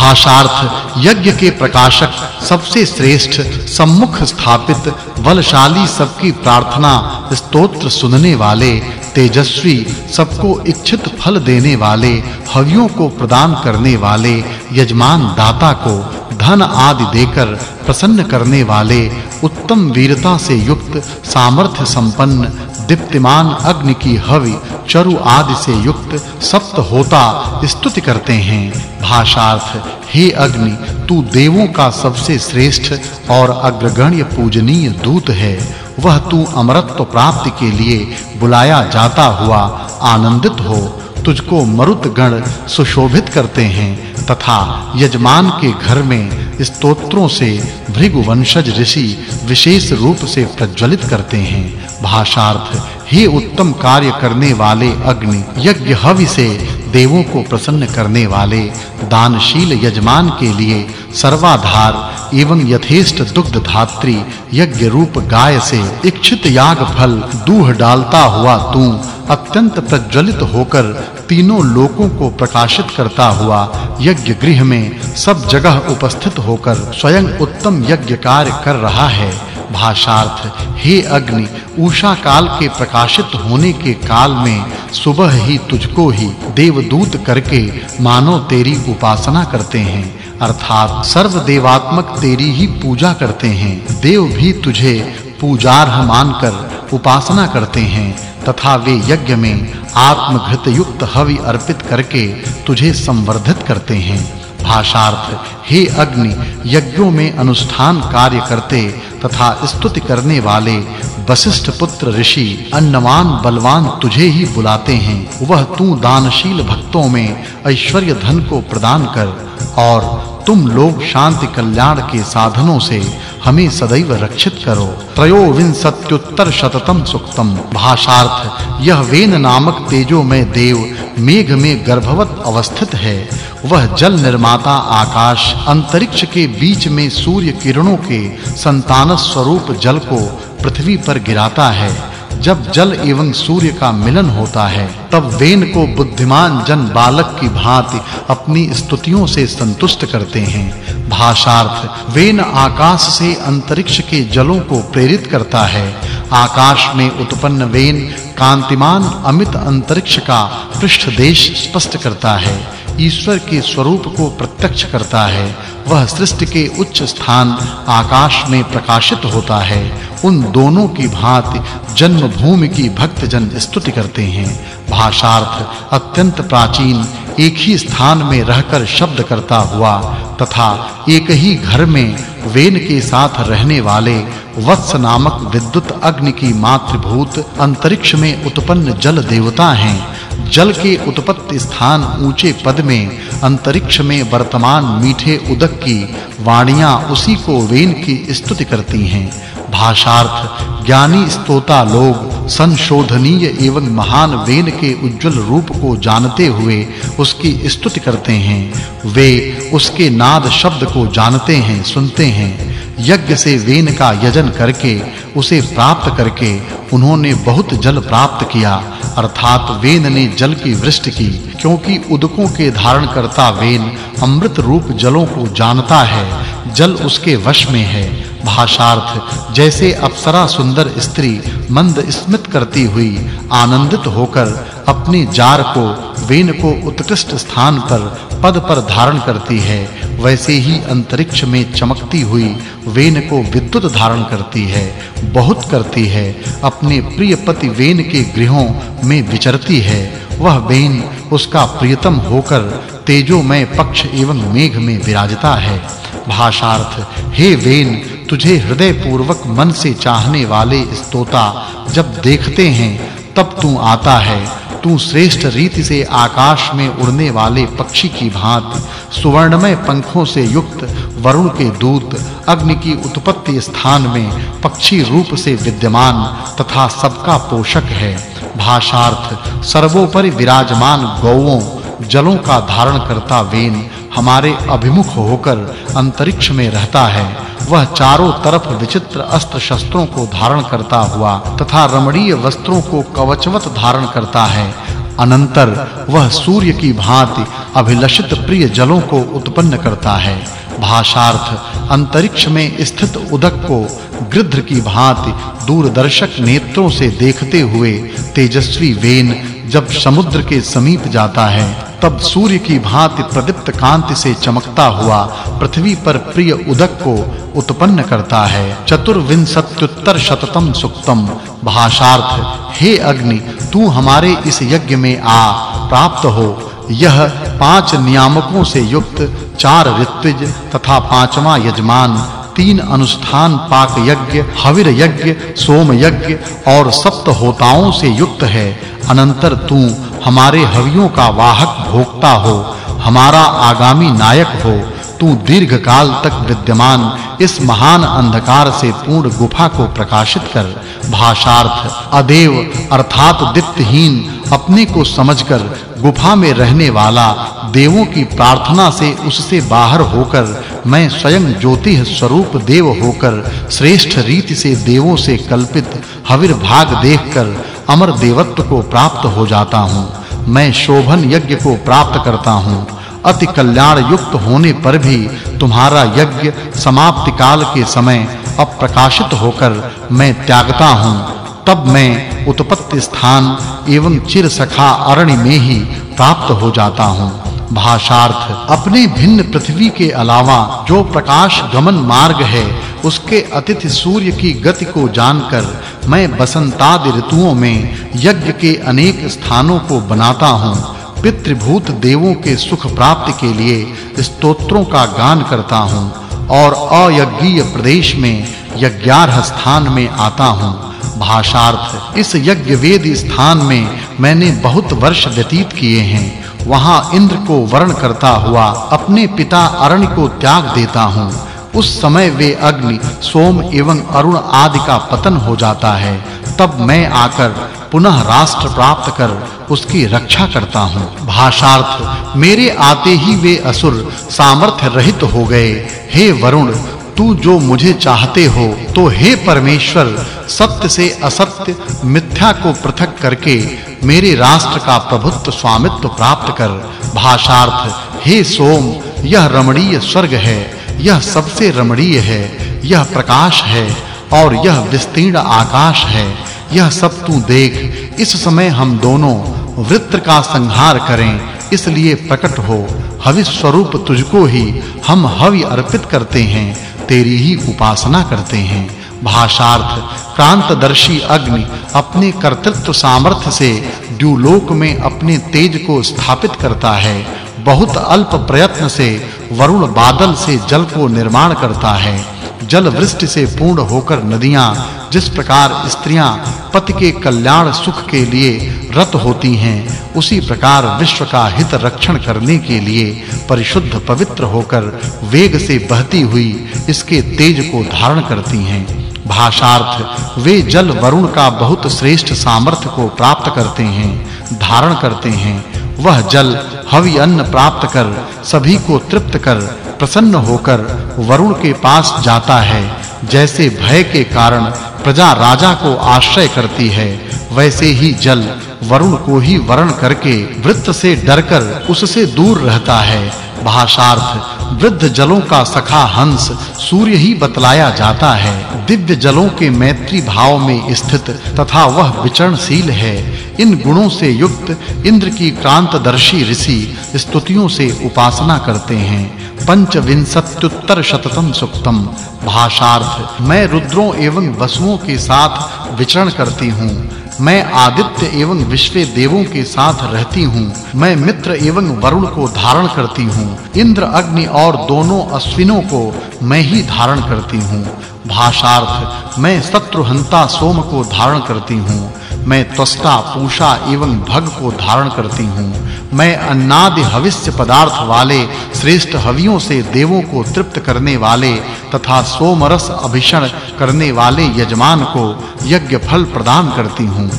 भाषार्थ यज्ञ के प्रकाशक सबसे श्रेष्ठ, सम्मुख स्थापित, बलशाली सबकी प्रार्थना, स्तोत्र सुनने वाले, तेजस्वी, सबको इच्छित फल देने वाले, हवियों को प्रदान करने वाले, यजमान दाता को धन आदि देकर प्रसन्न करने वाले, उत्तम वीरता से युक्त, सामर्थ्य संपन्न दीप्तिमान अग्नि की हवि चरु आदि से युक्त सप्त होता स्तुति करते हैं। भाषार्थ, हे अग्नि, तू देवों का सबसे श्रेष्ठ और अग्रगण्य पूजनीय दूत है। वह तू अमरत्व प्राप्ति के लिए बुलाया जाता हुआ आनंदित हो। तुझको मरुत गण सुशोभित करते हैं तथा यजमान के घर में स्तोत्रों से भृगु वंशज ऋषि विशेष रूप से प्रज्वलित करते हैं। भाषार्थ, हे उत्तम कार्य करने वाले अग्नि, यज्ञ हवि से देवों को प्रसन्न करने वाले, दानशील यजमान के लिए सर्वाधार एवं यथेष्ट दुग्ध धात्री, यज्ञ रूप गाय से इच्छित याग फल दूह डालता हुआ तू अत्यंत प्रज्वलित होकर तीनों लोकों को प्रकाशित करता हुआ यज्ञ गृह में सब जगह उपस्थित होकर स्वयं उत्तम यज्ञ कार्य कर रहा है। भाषार्थ, हे अग्नि, उषा काल के प्रकाशित होने के काल में सुबह ही तुझको ही देवदूत करके मानो तेरी उपासना करते हैं। अर्थात सर्व देवात्मक तेरी ही पूजा करते हैं। देव भी तुझे पूजार्ह मानकर उपासना करते हैं। तथा वे यज्ञ में आत्मघृत युक्त हवि अर्पित करके तुझे संवर्धित करते हैं। भाषार्थ, हे अग्नि, यज्ञों में अनुष्ठान कार्य करते तथा स्तुति करने वाले वशिष्ठ पुत्र ऋषि, अन्नवान बलवान तुझे ही बुलाते हैं। वह तू दानशील भक्तों में ऐश्वर्य धन को प्रदान कर और तुम लोग शांति कल्याण के साधनों से हमें सदैव रक्षित करो। त्रयो त्रयोविंशत्युत्तर शततम सुक्तम। भाषार्थ, यह वेन नामक तेजो में देव मेघ में गर्भवत अवस्थित है। वह जल निर्माता आकाश अंतरिक्ष के बीच में सूर्य किरणों के संतान स्वरूप जल को पृथ्वी पर गिराता है। जब जल एवं सूर्य का मिलन होता है, तब वेन को बुद्धिमान जन बालक की भांति अपनी स्तुतियों से संतुष्ट करते हैं। भाषार्थ, वेन आकाश से अंतरिक्ष के जलों को प्रेरित करता है। आकाश में उत्पन्न वेन कांतिमान अमित अंतरिक्ष का पृष्ठ देश स्पष्ट करता है। ईश्वर के स्वरूप को प्रत्यक्ष करता है। वह सृष्टि के उच्च स्थान आकाश में प्रकाशित होता है। उन दोनों की भांति जन्म भूमि की भक्त जन स्तुति करते हैं। भाषार्थ अत्यंत प्राचीन एक ही स्थान में रहकर शब्द करता हुआ तथा एक ही घर में वेन के साथ रहने वाले वत्स नामक विद्युत अग्नि की मातृभूत अंतरिक्ष में उत्पन्न जल देवता हैं। जल के उत्पत्ति स्थान ऊँचे पद में अंतरिक्ष में वर्तमान मीठे उदक की वाणियाँ उसी को वेन की स्तुति करती हैं। भाषार्थ, ज्ञानी स्तोता लोग, संशोधनीय एवं महान वेन के उज्जवल रूप को जानते हुए उसकी स्तुति करते हैं। वे उसके नाद शब्द को जानते हैं, सुनते हैं। यज्ञ से वेन का यजन करके, उसे प्राप्त करके उन्होंने बहुत जल प्राप्त किया। अर्थात वेन ने जल की वृष्टि की, क्योंकि उदकों के धारण करता वेन अमृत रूप जलों को जानता है, जल उसके वश में है। भाषार्थ, जैसे अप्सरा सुंदर स्त्री मंद स्मित करती हुई आनंदित होकर अपने जार को, वेन को उत्कृष्ट स्थान पर, पद पर धारण करती है वैसे ही अंतरिक्ष में चमकती हुई वेन को विद्युत धारण करती है, बहुत करती है, अपने प्रिय पति वेन के गृहों में विचरती है। वह वेन उसका प्रियतम होकर तेजोमय पक्ष एवं मेघ में विराजता है। भाषार्थ, हे वेन, तुझे हृदय पूर्वक मन से चाहने वाले स्तोता जब देखते हैं, तब तू आता है। तू श्रेष्ठ रीति से आकाश में उड़ने वाले पक्षी की भांति, सुवर्णमय पंखों से युक्त, वरुण के दूत, अग्नि की उत्पत्ति स्थान में पक्षी रूप से विद्यमान तथा सबका पोषक है। भाषार्थ, सर्वोपरि विराजमान गौओं जलों का धारण करता वेन हमारे अभिमुख होकर अंतरिक्ष में रहता है। वह चारों तरफ़ विचित्र अस्त्र शस्त्रों को धारण करता हुआ तथा रमणीय वस्त्रों को कवचवत धारण करता है। अनंतर वह सूर्य की भांति अभिलषित प्रिय जलों को उत्पन्न करता है। भाषार्थ, अंतरिक्ष में स्थित उदक को गृध्र की भांति दूरदर्शक नेत्रों से देखते हुए तेजस्वी वेन जब समुद्र के समीप जाता है तब सूर्य की भांति प्रदीप्त कांति से चमकता हुआ पृथ्वी पर प्रिय उदक को उत्पन्न करता है। चतुर्विंशत्युत्तर शततम सुक्तम, भाषार्थ, हे अग्नि, तू हमारे इस यज्ञ में आ, प्राप्त हो। यह पाँच नियामकों से युक्त, चार ऋत्विज तथा पांचवा यजमान तीन अनुष्ठान पाक यज्ञ, हविर यज्ञ, सोम यज्ञ और सप्त होताओं से युक्त है। अनंतर तू हमारे हवियों का वाहक भोक्ता हो, हमारा आगामी नायक हो। तू दीर्घ काल तक विद्यमान, इस महान अंधकार से पूर्ण गुफा को प्रकाशित कर। भाषार्थ, अदेव, अर्थात दीप्तहीन अपने को समझकर गुफा में रहने वाला देवों की प्रार्थना से उससे बाहर होकर मैं स्वयं ज्योति स्वरूप देव होकर, श्रेष्ठ रीति से देवों से कल्पित हविर भाग देखकर अमर देवत्व को प्राप्त हो जाता हूँ। मैं शोभन यज्ञ को प्राप्त करता हूँ। अति कल्याण युक्त होने पर भी तुम्हारा यज्ञ समाप्ति काल के समय अप्रकाशित होकर मैं त्यागता हूँ। तब मैं उत्पत्ति स्थान एवं चिर सखा अरण्य में ही प्राप्त हो जाता हूँ। भाषार्थ। अपने भिन्न पृथ्वी के अलावा जो प्रकाश गमन मार्ग है, उसके अतिथि सूर्य की गति को जानकर मैं बसंतादि ऋतुओं में यज्ञ के अनेक स्थानों को बनाता हूँ। पितृभूत देवों के सुख प्राप्ति के लिए स्तोत्रों का गान करता हूँ और अयज्ञीय प्रदेश में यज्ञार्ह स्थान में आता हूँ। भाषार्थ, इस यज्ञ वेद स्थान में मैंने बहुत वर्ष व्यतीत किए हैं। वहाँ इंद्र को वर्ण करता हुआ अपने पिता अरण्य को त्याग देता हूँ। उस समय वे अग्नि, सोम एवं अरुण आदि का पतन हो जाता है। तब मैं आकर पुनः राष्ट्र प्राप्त कर उसकी रक्षा करता हूँ। भाषार्थ, मेरे आते ही वे असुर सामर्थ्य रहित हो गए। हे वरुण तू जो मुझे चाहते हो तो हे परमेश्वर, सत्य से असत्य मिथ्या को पृथक करके मेरे राष्ट्र का प्रभुत्व स्वामित्व प्राप्त कर। भाषार्थ, हे सोम, यह रमणीय स्वर्ग है, यह सबसे रमणीय है, यह प्रकाश है, और यह विस्तीर्ण आकाश है। यह सब तू देख, इस समय हम दोनों वृत्र का संहार करें, इसलिए प्रकट हो। हवि स्वरूप तुझको ही हम हवि अर्पित करते हैं। तेरी ही उपासना करते हैं। भाषार्थ, क्रांतदर्शी अग्नि अपने कर्तृत्व सामर्थ्य से द्युलोक में अपने तेज को स्थापित करता है। बहुत अल्प प्रयत्न से वरुण बादल से जल को निर्माण करता है। जल वृष्टि से पूर्ण होकर नदियाँ, जिस प्रकार स्त्रियाँ पति के कल्याण सुख के लिए रत होती हैं, उसी प्रकार विश्व का हित रक्षण करने के लिए परिशुद्ध पवित्र होकर वेग से बहती हुई इसके तेज को धारण करती हैं। भाषार्थ, वे जल वरुण का बहुत श्रेष्ठ सामर्थ्य को प्राप्त करते हैं, धारण करते हैं। वह जल हवि अन्न प्राप्त कर, सभी को तृप्त कर, प्रसन्न होकर वरुण के पास जाता है, जैसे भय के कारण प्रजा राजा को आश्रय करती है। वैसे ही जल वरुण को ही वरण करके वृत्त से डरकर उससे दूर रहता है। भाषार्थ, वृद्ध जलों का सखा हंस सूर्य ही बतलाया जाता है। दिव्य जलों के मैत्री भाव में स्थित तथा वह विचरणशील है। इन गुणों से युक्त इंद्र की क्रांतदर्शी ऋषि स्तुतियों से उपासना करते हैं। पंचविंशत्युत्तर शततम सुक्तम भाषार्थ, मैं रुद्रों एवं वसुओं के साथ विचरण करती हूँ। मैं आदित्य एवं विश्व देवों के साथ रहती हूँ। मैं मित्र एवं वरुण को धारण करती हूँ। इंद्र, अग्नि और दोनों अश्विनों को मैं ही धारण करती हूँ। भाषार्थ, मैं शत्रुहंता सोम को धारण करती हूँ। मैं त्वष्टा पूषा एवं भग को धारण करती हूँ। मैं अन्नादि हविष्य पदार्थ वाले, श्रेष्ठ हवियों से देवों को तृप्त करने वाले तथा सोमरस अभिषण करने वाले यजमान को यज्ञ फल प्रदान करती हूँ।